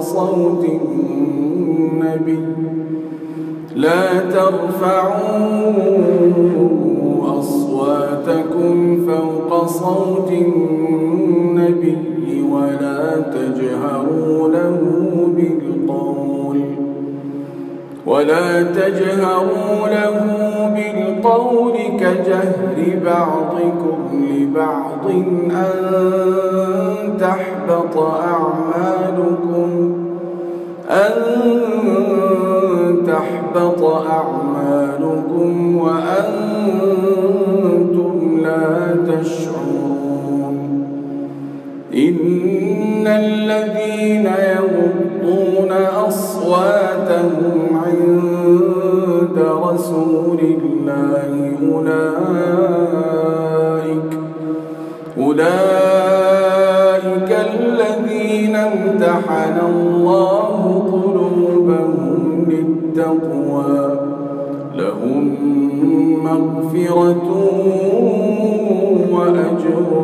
صوت النبي. لا ترفعوا أصواتكم فوق صوت النبي ولا تجهروا له بالقول. ولا تجهروا له بالقول كجهر بعضكم لبعض أن تحبط أعمالكم. أن تحبط أعمالكم وأنتم لا تشعرون. إن الذين يغضون أصواتهم عند رسول الله أولئك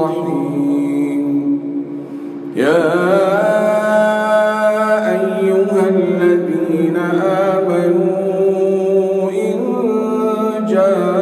رحيم يا أيها الذين آمنوا إن جاءكم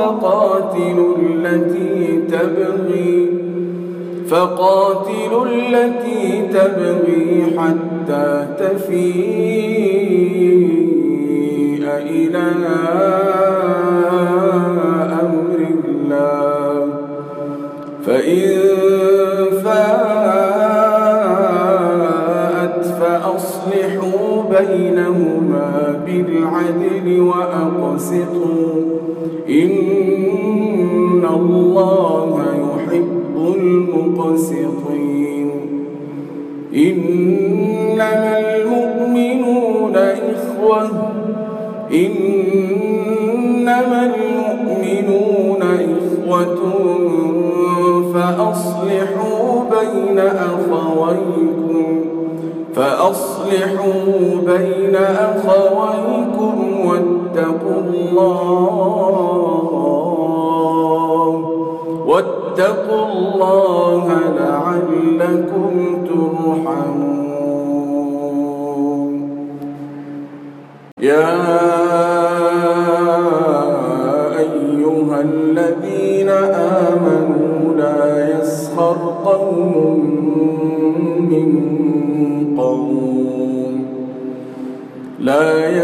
فقاتلوا التي تبغي فقاتلوا التي تبغي حتى تفيء إلى أمر الله. فإن فاءت فأصلحوا بينهما بالعدل وأقسطوا. إن الله يحب المقسطين. مقسطين إنما المؤمنون إخوة. إنما المؤمنون إخوة. فأصلحوا بين أخويكم. فأصلحوا بين أخويكم واتقوا الله واتقوا الله لعلكم ترحمون. يا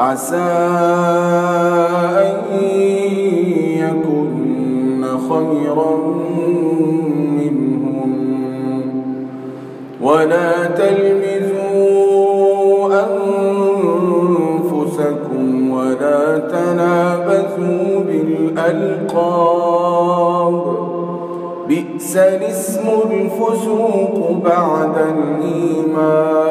عسى أن يكن خيرا منهم. ولا تلمزوا أنفسكم ولا تنابزوا بالألقاب. بئس الاسم الفسوق بعد الإيمان.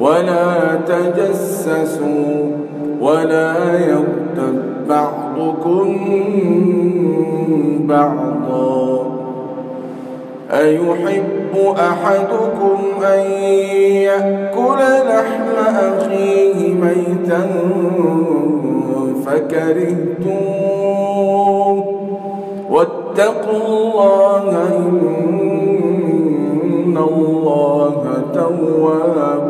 ولا تجسسوا ولا يغتب بعضكم بعضا. أيحب أحدكم أن يأكل لحم أخيه ميتا فكرهتموه. واتقوا الله إن الله تواب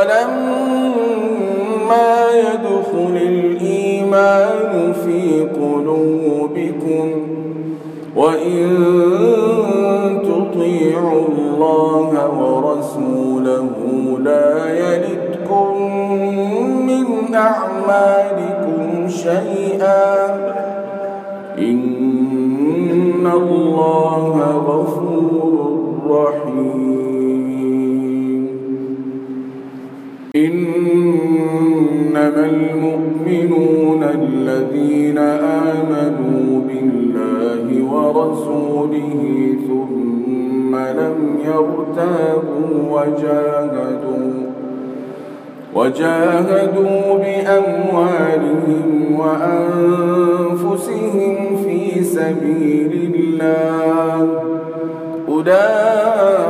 ولما يدخل الإيمان في قلوبكم وإن تطيعوا الله ورسوله لا يلدكم من أعمالكم شيئا إن الله غفور رحيم إنما المؤمنون الذين آمنوا بالله ورسوله ثم لم يرتابوا وجاهدوا وجاهدوا بأموالهم وأنفسهم في سبيل الله. أولئك